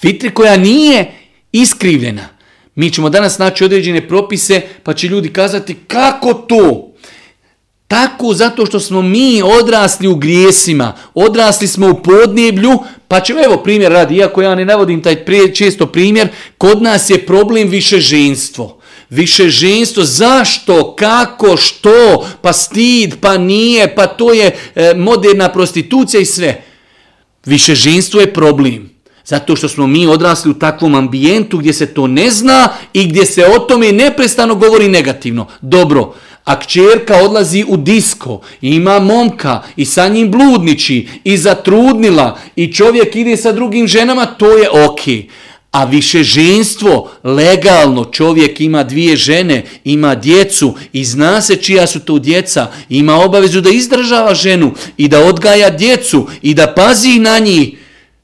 Fitri koja nije iskrivljena. Mi ćemo danas naći određene propise, pa će ljudi kazati kako to? Tako zato što smo mi odrasli u grijesima, odrasli smo u podneblju, pa ćemo, evo primjer radi, iako ja ne navodim taj prije, često primjer, kod nas je problem više ženstvo. Više ženstvo, zašto, kako, što, pa stid, pa nije, pa to je e, moderna prostitucija i sve. Više ženstvo je problem. Zato što smo mi odrasli u takvom ambijentu gdje se to ne zna i gdje se o tome neprestano govori negativno. Dobro, a kćerka odlazi u disko ima momka i sa njim bludniči i zatrudnila i čovjek ide sa drugim ženama, to je okej. Okay. A više ženstvo, legalno, čovjek ima dvije žene, ima djecu i zna se čija su to djeca, ima obavezu da izdržava ženu i da odgaja djecu i da pazi na njih.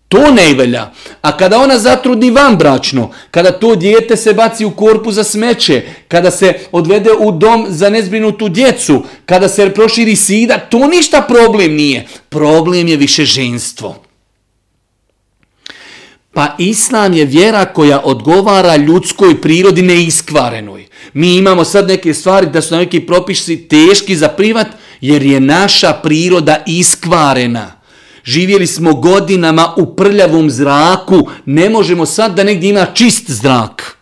To ne velja. A kada ona zatrudni van bračno, kada to dijete se baci u korpu za smeće, kada se odvede u dom za nezbrinutu djecu, kada se proširi sida, to ništa problem nije. Problem je više ženstvo. Pa islam je vjera koja odgovara ljudskoj prirodi neiskvarenoj. Mi imamo sad neke stvari da su neki propisi teški za privat, jer je naša priroda iskvarena. Živjeli smo godinama u prljavom zraku, ne možemo sad da negdje ima čist zrak.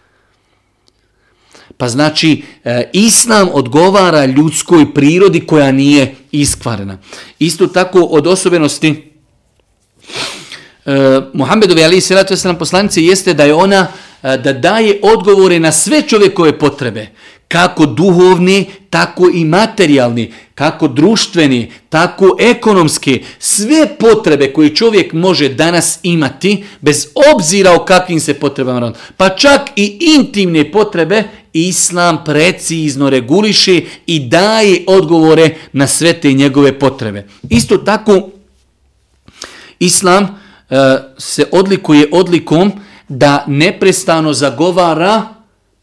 Pa znači, e, islam odgovara ljudskoj prirodi koja nije iskvarena. Isto tako od osobenosti e, Muhammedovi ali se ratu poslanice jeste da je ona e, da daje odgovore na sve čovjekove potrebe kako duhovni, tako i materijalni, kako društveni, tako ekonomski, sve potrebe koje čovjek može danas imati, bez obzira o kakvim se potrebama radi, pa čak i intimne potrebe, Islam precizno reguliše i daje odgovore na sve te njegove potrebe. Isto tako, Islam uh, se odlikuje odlikom da neprestano zagovara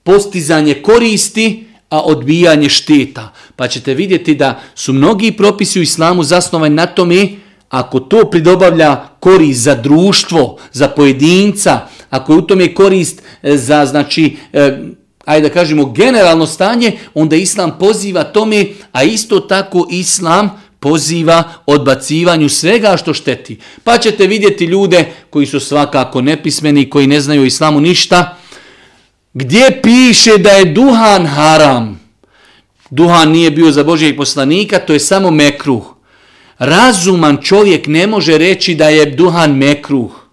postizanje koristi, a odbijanje šteta. Pa ćete vidjeti da su mnogi propisi u islamu zasnovani na tome ako to pridobavlja korist za društvo, za pojedinca, ako je u tome korist e, za, znači, e, ajde da kažemo, generalno stanje, onda islam poziva tome, a isto tako islam poziva odbacivanju svega što šteti. Pa ćete vidjeti ljude koji su svakako nepismeni, koji ne znaju islamu ništa, gdje piše da je duhan haram. Duhan nije bio za Božijeg poslanika, to je samo mekruh. Razuman čovjek ne može reći da je duhan mekruh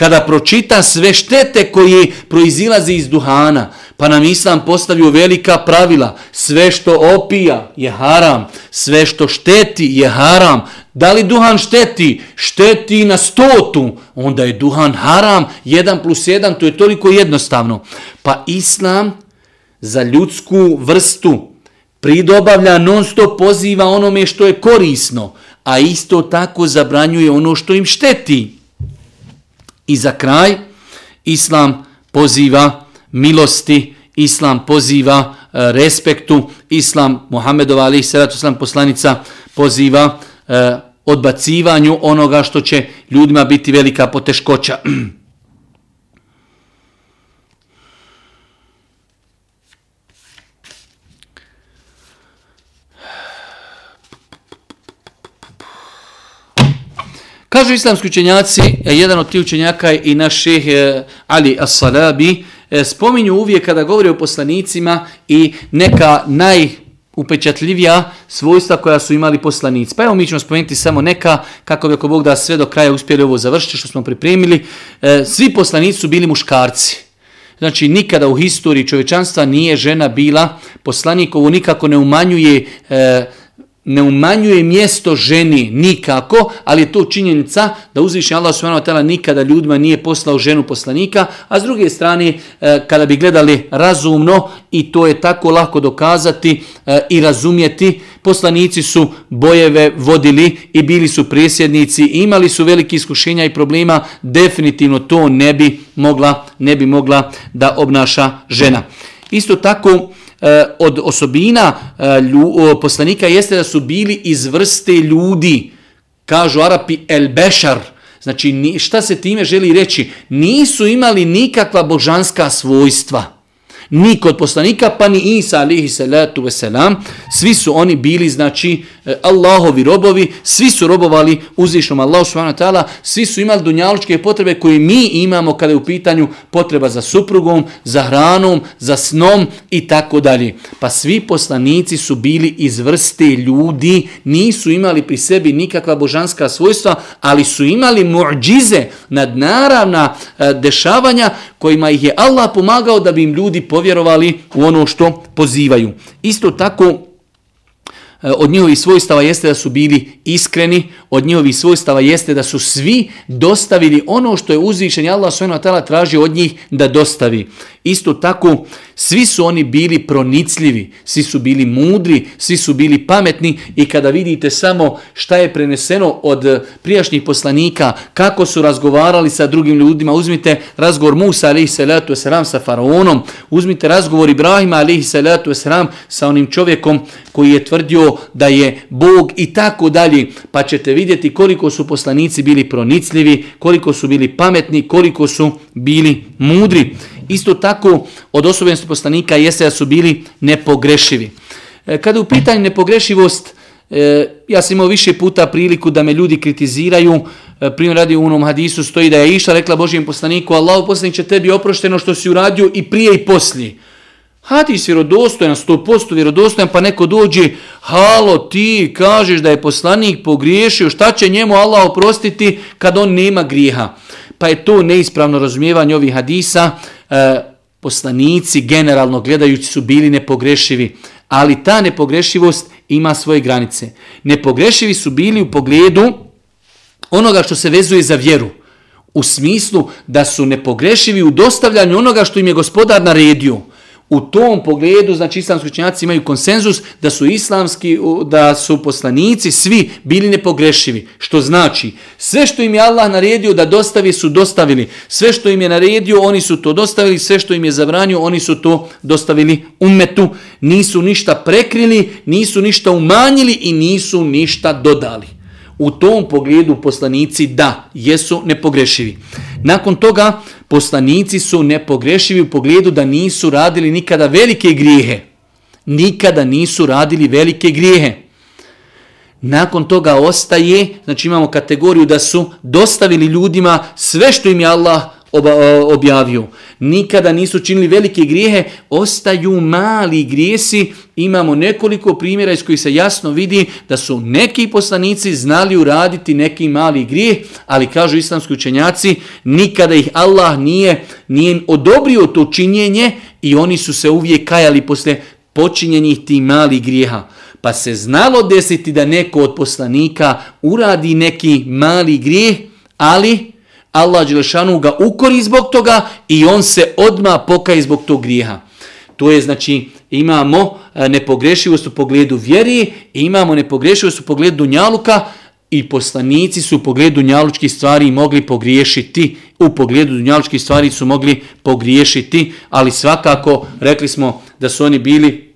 kada pročita sve štete koje proizilaze iz duhana, pa nam Islam postavio velika pravila, sve što opija je haram, sve što šteti je haram, da li duhan šteti? Šteti na stotu, onda je duhan haram, jedan plus jedan, to je toliko jednostavno. Pa Islam za ljudsku vrstu pridobavlja non stop poziva onome što je korisno, a isto tako zabranjuje ono što im šteti. I za kraj, Islam poziva milosti, Islam poziva e, respektu, Islam, Muhammedova ali salatu islam poslanica, poziva e, odbacivanju onoga što će ljudima biti velika poteškoća. (clears throat) Kažu islamski učenjaci, e, jedan od tih učenjaka i naš šeh e, Ali As-Salabi, e, spominju uvijek kada govori o poslanicima i neka naj upečatljivija svojstva koja su imali poslanici. Pa evo mi ćemo spomenuti samo neka, kako bi ako Bog da sve do kraja uspjeli ovo završiti što smo pripremili. E, svi poslanici su bili muškarci. Znači, nikada u historiji čovečanstva nije žena bila poslanik, ovo nikako ne umanjuje e, ne umanjuje mjesto ženi nikako, ali je to činjenica da uzvišnji Allah subhanahu wa ta'ala nikada ljudima nije poslao ženu poslanika, a s druge strane, e, kada bi gledali razumno, i to je tako lako dokazati e, i razumjeti, poslanici su bojeve vodili i bili su presjednici, imali su veliki iskušenja i problema, definitivno to ne bi mogla, ne bi mogla da obnaša žena. Isto tako, Eh, od osobina eh, lju, poslanika jeste da su bili iz vrste ljudi. Kažu Arapi el bešar. Znači šta se time želi reći? Nisu imali nikakva božanska svojstva ni kod poslanika, pa ni Isa alihi salatu veselam. svi su oni bili, znači, E, Allahovi robovi, svi su robovali uzvišnom Allahu subhanahu wa ta'ala, svi su imali dunjalučke potrebe koje mi imamo kada je u pitanju potreba za suprugom, za hranom, za snom i tako dalje. Pa svi poslanici su bili iz vrste ljudi, nisu imali pri sebi nikakva božanska svojstva, ali su imali muđize, nadnaravna naravna dešavanja kojima ih je Allah pomagao da bi im ljudi povjerovali u ono što pozivaju. Isto tako, E, od njihovih svojstava jeste da su bili iskreni, od njihovih svojstava jeste da su svi dostavili ono što je uzvišen Allah svojno tala tražio od njih da dostavi. Isto tako, svi su oni bili pronicljivi, svi su bili mudri, svi su bili pametni i kada vidite samo šta je preneseno od eh, prijašnjih poslanika, kako su razgovarali sa drugim ljudima, uzmite razgovor Musa alaihi salatu wasalam sa faraonom, uzmite razgovor Ibrahima alaihi salatu wasalam sa onim čovjekom koji je tvrdio da je Bog i tako dalje, pa ćete vidjeti koliko su poslanici bili pronicljivi, koliko su bili pametni, koliko su bili mudri. Isto tako od osobenosti poslanika jeste da su bili nepogrešivi. E, kada u pitanju nepogrešivost, e, ja sam imao više puta priliku da me ljudi kritiziraju, e, primjer radi u unom hadisu stoji da je išla, rekla Božijem poslaniku, Allah poslanik će tebi oprošteno što si uradio i prije i poslije. Hadis vjerodostojan, 100% vjerodostojan, pa neko dođe, halo ti kažeš da je poslanik pogriješio, šta će njemu Allah oprostiti kad on nema grijeha? Pa je to neispravno razumijevanje ovih hadisa, e, poslanici generalno gledajući su bili nepogrešivi, ali ta nepogrešivost ima svoje granice. Nepogrešivi su bili u pogledu onoga što se vezuje za vjeru, u smislu da su nepogrešivi u dostavljanju onoga što im je gospodar naredio. U tom pogledu, znači islamski učenjaci imaju konsenzus da su islamski, da su poslanici svi bili nepogrešivi. Što znači, sve što im je Allah naredio da dostavi su dostavili. Sve što im je naredio, oni su to dostavili. Sve što im je zabranio, oni su to dostavili umetu. Nisu ništa prekrili, nisu ništa umanjili i nisu ništa dodali. U tom pogledu poslanici da, jesu nepogrešivi. Nakon toga, poslanici su nepogrešivi u pogledu da nisu radili nikada velike grijehe. Nikada nisu radili velike grijehe. Nakon toga ostaje, znači imamo kategoriju da su dostavili ljudima sve što im je Allah objavio. Nikada nisu činili velike grijehe, ostaju mali grijesi. Imamo nekoliko primjera iz kojih se jasno vidi da su neki poslanici znali uraditi neki mali grijeh, ali kažu islamski učenjaci, nikada ih Allah nije, nije odobrio to činjenje i oni su se uvijek kajali posle počinjenih tih mali grijeha. Pa se znalo desiti da neko od poslanika uradi neki mali grijeh, ali Allah Đelešanu ga ukori zbog toga i on se odma pokaje zbog tog grijeha. To je znači imamo e, nepogrešivost u pogledu vjeri i imamo nepogrešivost u pogledu dunjaluka i poslanici su u pogledu dunjalučkih stvari mogli pogriješiti. U pogledu dunjalučkih stvari su mogli pogriješiti, ali svakako rekli smo da su oni bili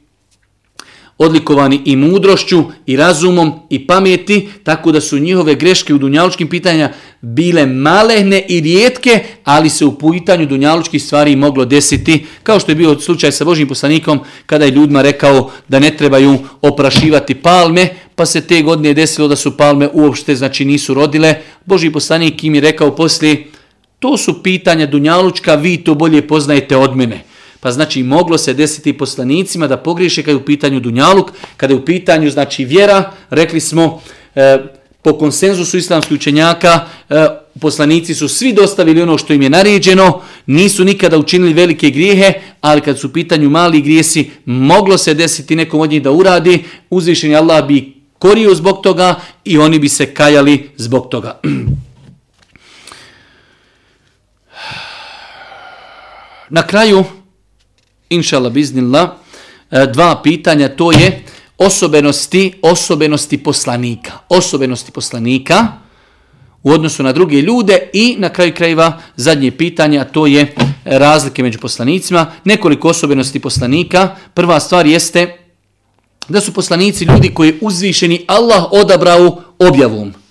odlikovani i mudrošću i razumom i pameti, tako da su njihove greške u dunjalučkim pitanja bile malehne i rijetke, ali se u pitanju dunjalučkih stvari moglo desiti, kao što je bio slučaj sa Božim poslanikom, kada je ljudima rekao da ne trebaju oprašivati palme, pa se te godine desilo da su palme uopšte znači nisu rodile. Boži poslanik im je rekao poslije, to su pitanja dunjalučka, vi to bolje poznajete od mene. Pa znači moglo se desiti poslanicima da pogriješe kada je u pitanju dunjaluk, kada je u pitanju znači vjera, rekli smo e, po konsenzusu islamskih učenjaka e, poslanici su svi dostavili ono što im je naređeno, nisu nikada učinili velike grijehe, ali kad su u pitanju mali grijesi, moglo se desiti nekom od njih da uradi, uzvišeni Allah bi korio zbog toga i oni bi se kajali zbog toga. (clears throat) Na kraju, inšala biznila, e, dva pitanja, to je osobenosti, osobenosti poslanika. Osobenosti poslanika u odnosu na druge ljude i na kraju krajeva zadnje pitanje, to je razlike među poslanicima, nekoliko osobenosti poslanika. Prva stvar jeste da su poslanici ljudi koji je uzvišeni Allah odabrao objavom.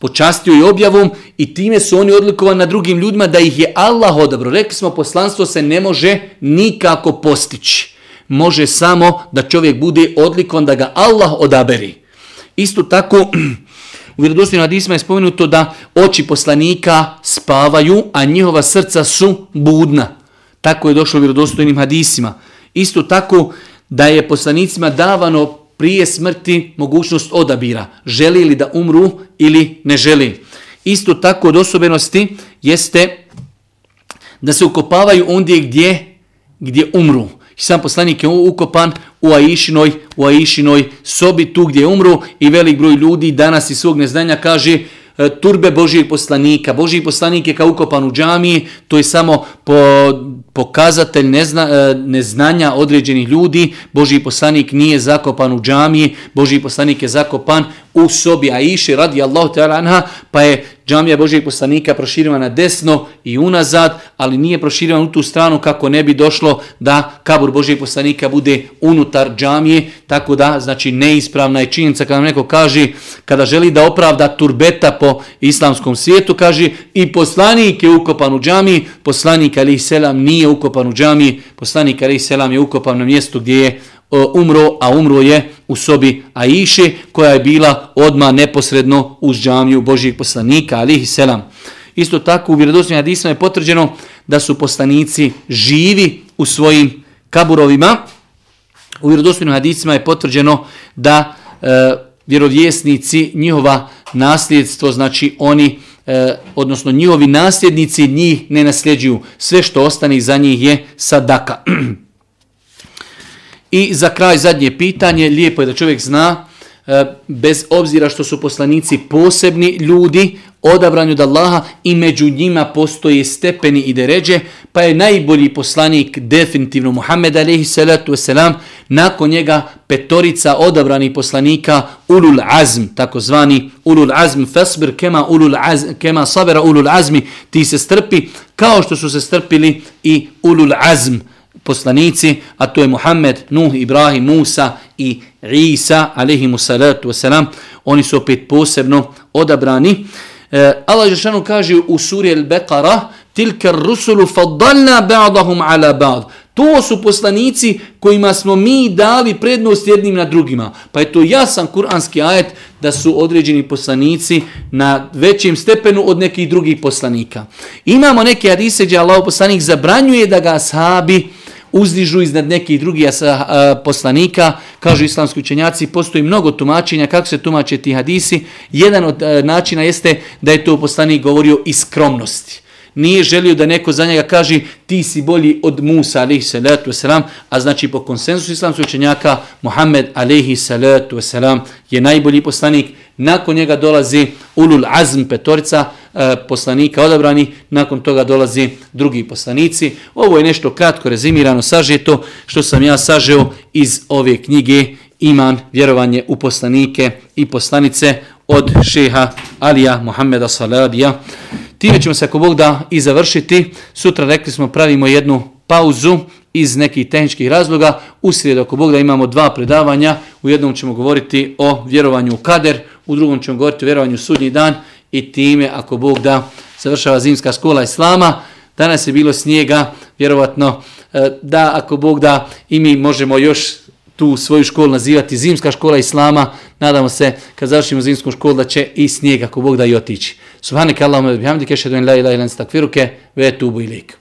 Počastio i objavom i time su oni odlikovani na drugim ljudima da ih je Allah odabro. Rekli smo poslanstvo se ne može nikako postići. Može samo da čovjek bude odlikovan da ga Allah odaberi. Isto tako (clears throat) u vjerodostojnim hadisima je spomenuto da oči poslanika spavaju, a njihova srca su budna. Tako je došlo u vjerodostojnim hadisima. Isto tako da je poslanicima davano prije smrti mogućnost odabira. Želi li da umru ili ne želi. Isto tako od osobenosti jeste da se ukopavaju ondje gdje, gdje umru. I sam poslanik je ukopan u Aišinoj, u Aišinoj sobi tu gdje umru i velik broj ljudi danas iz svog neznanja kaže e, turbe Božijeg poslanika. Božiji poslanik je kao ukopan u džamiji, to je samo po pokazatelj nezna, e, neznanja određenih ljudi. Boži poslanik nije zakopan u džamiji, Boži poslanik je zakopan u sobi Aiši radi Allahu ta'ala anha, pa je džamija Božijeg poslanika proširivana na desno i unazad, ali nije proširivana u tu stranu kako ne bi došlo da kabur Božijeg poslanika bude unutar džamije, tako da znači neispravna je činjenica kada nam neko kaže, kada želi da opravda turbeta po islamskom svijetu, kaže i poslanik je ukopan u džamiji, poslanik alaih selam nije ukopan u džamiji, poslanik alaih selam je ukopan na mjestu gdje je E, umro, a umro je u sobi Aiše, koja je bila odma neposredno uz džamiju Božijeg poslanika, alihi selam. Isto tako u vjerodostojnim hadisima je potvrđeno da su poslanici živi u svojim kaburovima. U vjerodostojnim hadisima je potvrđeno da e, vjerovjesnici, njihova nasljedstvo, znači oni, e, odnosno njihovi nasljednici njih ne nasljeđuju. Sve što ostane iza njih je sadaka. (clears throat) I za kraj zadnje pitanje, lijepo je da čovjek zna, e, bez obzira što su poslanici posebni ljudi, odabrani od Allaha i među njima postoje stepeni i deređe, pa je najbolji poslanik definitivno Muhammed alaihi salatu wasalam, nakon njega petorica odabranih poslanika ulul azm, takozvani ulul azm, fasbir kema, ulul azm, kema sabera ulul azmi, ti se strpi kao što su se strpili i ulul azm, poslanici, a to je Muhammed, Nuh, Ibrahim, Musa i Isa, alaihimu salatu wasalam, oni su opet posebno odabrani. E, Allah Žešanu kaže u suri Al-Beqara, tilka rusulu faddalna ba'dahum ala ba'd. To su poslanici kojima smo mi dali prednost jednim na drugima. Pa je to jasan kuranski ajet da su određeni poslanici na većem stepenu od nekih drugih poslanika. Imamo neke hadise gdje Allah poslanik zabranjuje da ga ashabi uzdižu iznad nekih drugih poslanika, kažu islamski učenjaci, postoji mnogo tumačenja, kako se tumače ti hadisi. Jedan od e, načina jeste da je to poslanik govorio iz skromnosti. Nije želio da neko za njega kaže ti si bolji od Musa alaihi salatu wasalam, a znači po konsensusu islamskog učenjaka Muhammed alaihi salatu wasalam je najbolji poslanik. Nakon njega dolazi Ulul Azm petorica, E, poslanika odabrani, nakon toga dolazi drugi poslanici. Ovo je nešto kratko rezimirano, sažeto, što sam ja sažeo iz ove knjige Iman, vjerovanje u poslanike i poslanice od šeha Alija Muhammeda Saladija. Time ćemo se ako Bog da i završiti. Sutra rekli smo pravimo jednu pauzu iz nekih tehničkih razloga. U srijedu ako Bog da imamo dva predavanja. U jednom ćemo govoriti o vjerovanju u kader, u drugom ćemo govoriti o vjerovanju u sudnji dan i time, ako Bog da, završava zimska škola Islama. Danas je bilo snijega, vjerovatno e, da, ako Bog da, i mi možemo još tu svoju školu nazivati zimska škola Islama. Nadamo se, kad završimo zimsku školu, da će i snijeg, ako Bog da, i otići. Subhanak Allahumma bihamdika ashhadu an la ilaha illa anta astaghfiruka wa atubu ilaik.